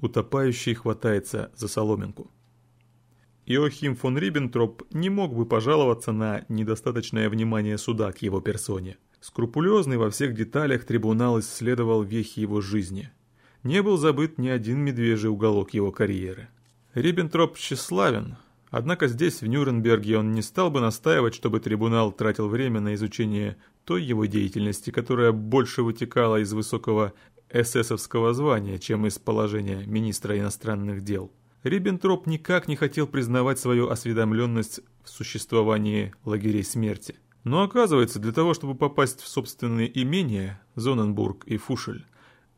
утопающий хватается за соломинку. Иохим фон Риббентроп не мог бы пожаловаться на недостаточное внимание суда к его персоне. Скрупулезный во всех деталях трибунал исследовал вехи его жизни. Не был забыт ни один медвежий уголок его карьеры. Риббентроп тщеславен, однако здесь, в Нюрнберге, он не стал бы настаивать, чтобы трибунал тратил время на изучение той его деятельности, которая больше вытекала из высокого эсэсовского звания, чем из положения министра иностранных дел. Риббентроп никак не хотел признавать свою осведомленность в существовании лагерей смерти. Но оказывается, для того, чтобы попасть в собственные имения, Зоненбург и Фушель,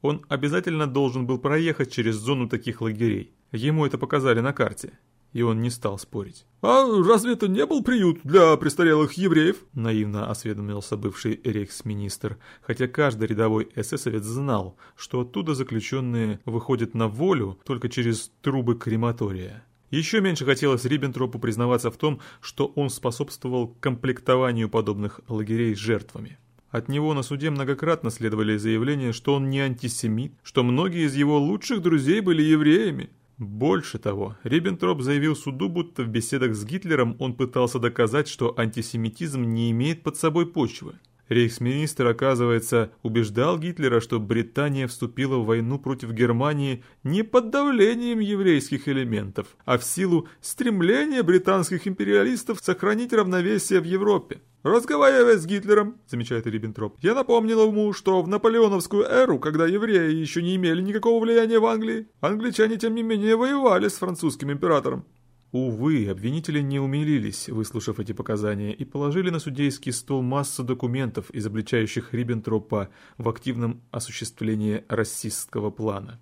он обязательно должен был проехать через зону таких лагерей. Ему это показали на карте и он не стал спорить. «А разве это не был приют для престарелых евреев?» Наивно осведомился бывший рейхсминистр, хотя каждый рядовой эсэсовец знал, что оттуда заключенные выходят на волю только через трубы крематория. Еще меньше хотелось Риббентропу признаваться в том, что он способствовал комплектованию подобных лагерей жертвами. От него на суде многократно следовали заявления, что он не антисемит, что многие из его лучших друзей были евреями. Больше того, Риббентроп заявил суду, будто в беседах с Гитлером он пытался доказать, что антисемитизм не имеет под собой почвы. Рейхсминистр, оказывается, убеждал Гитлера, что Британия вступила в войну против Германии не под давлением еврейских элементов, а в силу стремления британских империалистов сохранить равновесие в Европе. «Разговаривая с Гитлером», — замечает Риббентроп, «я напомнил ему, что в наполеоновскую эру, когда евреи еще не имели никакого влияния в Англии, англичане тем не менее воевали с французским императором. Увы, обвинители не умилились, выслушав эти показания, и положили на судейский стол массу документов, изобличающих Риббентропа в активном осуществлении расистского плана.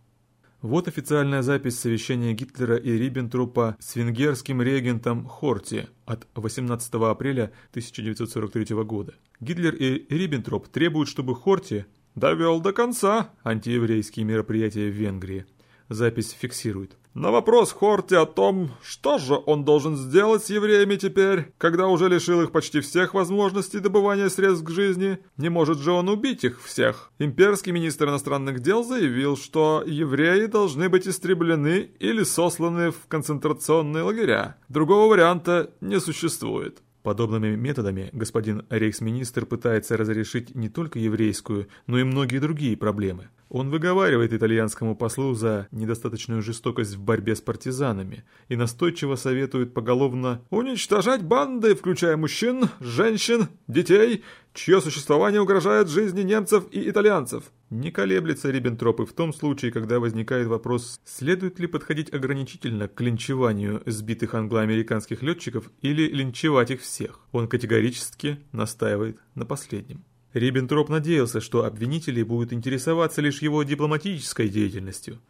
Вот официальная запись совещания Гитлера и Риббентропа с венгерским регентом Хорти от 18 апреля 1943 года. Гитлер и Риббентроп требуют, чтобы Хорти довел до конца антиеврейские мероприятия в Венгрии. Запись фиксирует. На вопрос Хорти о том, что же он должен сделать с евреями теперь, когда уже лишил их почти всех возможностей добывания средств к жизни, не может же он убить их всех. Имперский министр иностранных дел заявил, что евреи должны быть истреблены или сосланы в концентрационные лагеря. Другого варианта не существует. Подобными методами господин рейхсминистр пытается разрешить не только еврейскую, но и многие другие проблемы. Он выговаривает итальянскому послу за недостаточную жестокость в борьбе с партизанами и настойчиво советует поголовно уничтожать банды, включая мужчин, женщин, детей, чье существование угрожает жизни немцев и итальянцев. Не колеблется Риббентроп и в том случае, когда возникает вопрос, следует ли подходить ограничительно к линчеванию сбитых англо-американских летчиков или линчевать их всех. Он категорически настаивает на последнем. Риббентроп надеялся, что обвинители будут интересоваться лишь его дипломатической деятельностью.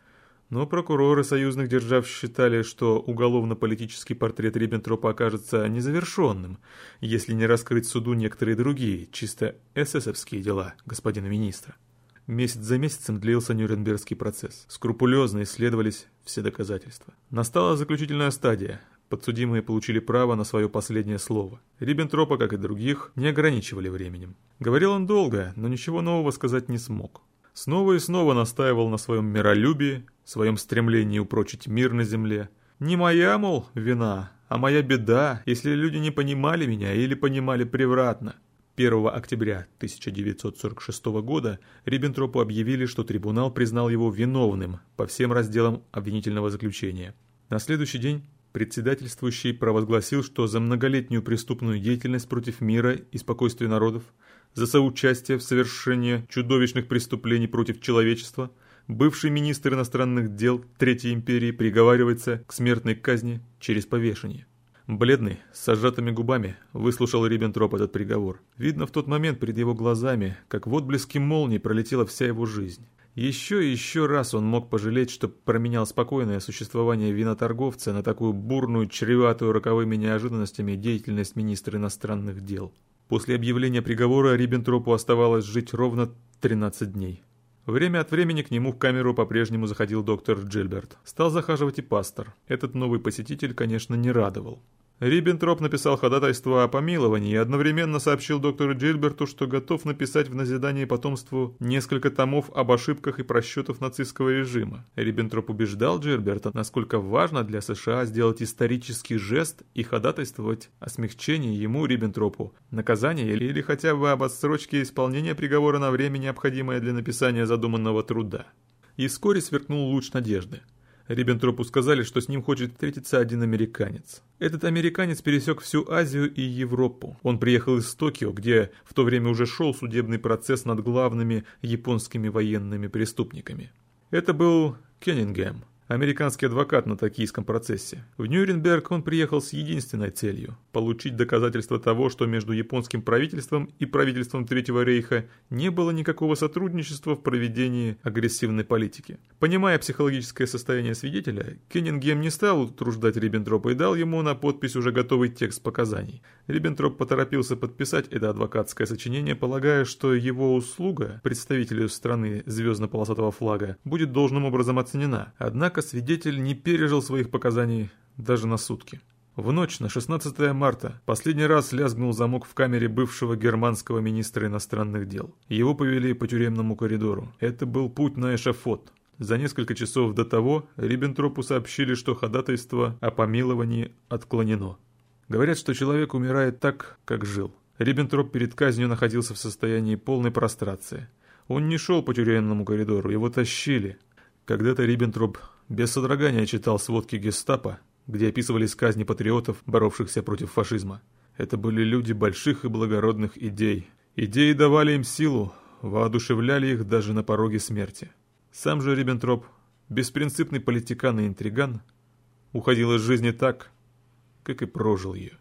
Но прокуроры союзных держав считали, что уголовно-политический портрет Риббентропа окажется незавершенным, если не раскрыть суду некоторые другие, чисто эсэсовские дела господина министра. Месяц за месяцем длился Нюрнбергский процесс. Скрупулезно исследовались все доказательства. Настала заключительная стадия. Подсудимые получили право на свое последнее слово. Риббентропа, как и других, не ограничивали временем. Говорил он долго, но ничего нового сказать не смог. Снова и снова настаивал на своем миролюбии, своем стремлении упрочить мир на земле. Не моя, мол, вина, а моя беда, если люди не понимали меня или понимали превратно. 1 октября 1946 года Риббентропу объявили, что трибунал признал его виновным по всем разделам обвинительного заключения. На следующий день председательствующий провозгласил, что за многолетнюю преступную деятельность против мира и спокойствия народов, за соучастие в совершении чудовищных преступлений против человечества, бывший министр иностранных дел Третьей империи приговаривается к смертной казни через повешение. Бледный, с сжатыми губами, выслушал Риббентроп этот приговор. Видно, в тот момент перед его глазами, как в отблеске молнии, пролетела вся его жизнь. Еще и еще раз он мог пожалеть, что променял спокойное существование виноторговца на такую бурную, чреватую роковыми неожиданностями деятельность министра иностранных дел. После объявления приговора Риббентропу оставалось жить ровно 13 дней. Время от времени к нему в камеру по-прежнему заходил доктор Джильберт. Стал захаживать и пастор. Этот новый посетитель, конечно, не радовал. Риббентроп написал ходатайство о помиловании и одновременно сообщил доктору Джильберту, что готов написать в назидание потомству несколько томов об ошибках и просчетах нацистского режима. Риббентроп убеждал Джильберта, насколько важно для США сделать исторический жест и ходатайствовать о смягчении ему, Риббентропу, наказания или хотя бы об отсрочке исполнения приговора на время, необходимое для написания задуманного труда. И вскоре сверкнул луч надежды. Риббентропу сказали, что с ним хочет встретиться один американец. Этот американец пересек всю Азию и Европу. Он приехал из Токио, где в то время уже шел судебный процесс над главными японскими военными преступниками. Это был Кеннингем, американский адвокат на токийском процессе. В Нюрнберг он приехал с единственной целью – получить доказательства того, что между японским правительством и правительством Третьего рейха не было никакого сотрудничества в проведении агрессивной политики. Понимая психологическое состояние свидетеля, Кеннингем не стал утруждать Риббентропа и дал ему на подпись уже готовый текст показаний. Риббентроп поторопился подписать это адвокатское сочинение, полагая, что его услуга представителю страны звездно-полосатого флага будет должным образом оценена. Однако свидетель не пережил своих показаний даже на сутки. В ночь на 16 марта последний раз лязгнул замок в камере бывшего германского министра иностранных дел. Его повели по тюремному коридору. Это был путь на эшафот. За несколько часов до того Риббентропу сообщили, что ходатайство о помиловании отклонено. Говорят, что человек умирает так, как жил. Риббентроп перед казнью находился в состоянии полной прострации. Он не шел по тюремному коридору, его тащили. Когда-то Риббентроп без содрогания читал сводки гестапо, где описывались казни патриотов, боровшихся против фашизма. Это были люди больших и благородных идей. Идеи давали им силу, воодушевляли их даже на пороге смерти. Сам же Риббентроп, беспринципный политикан и интриган, уходил из жизни так, как и прожил ее.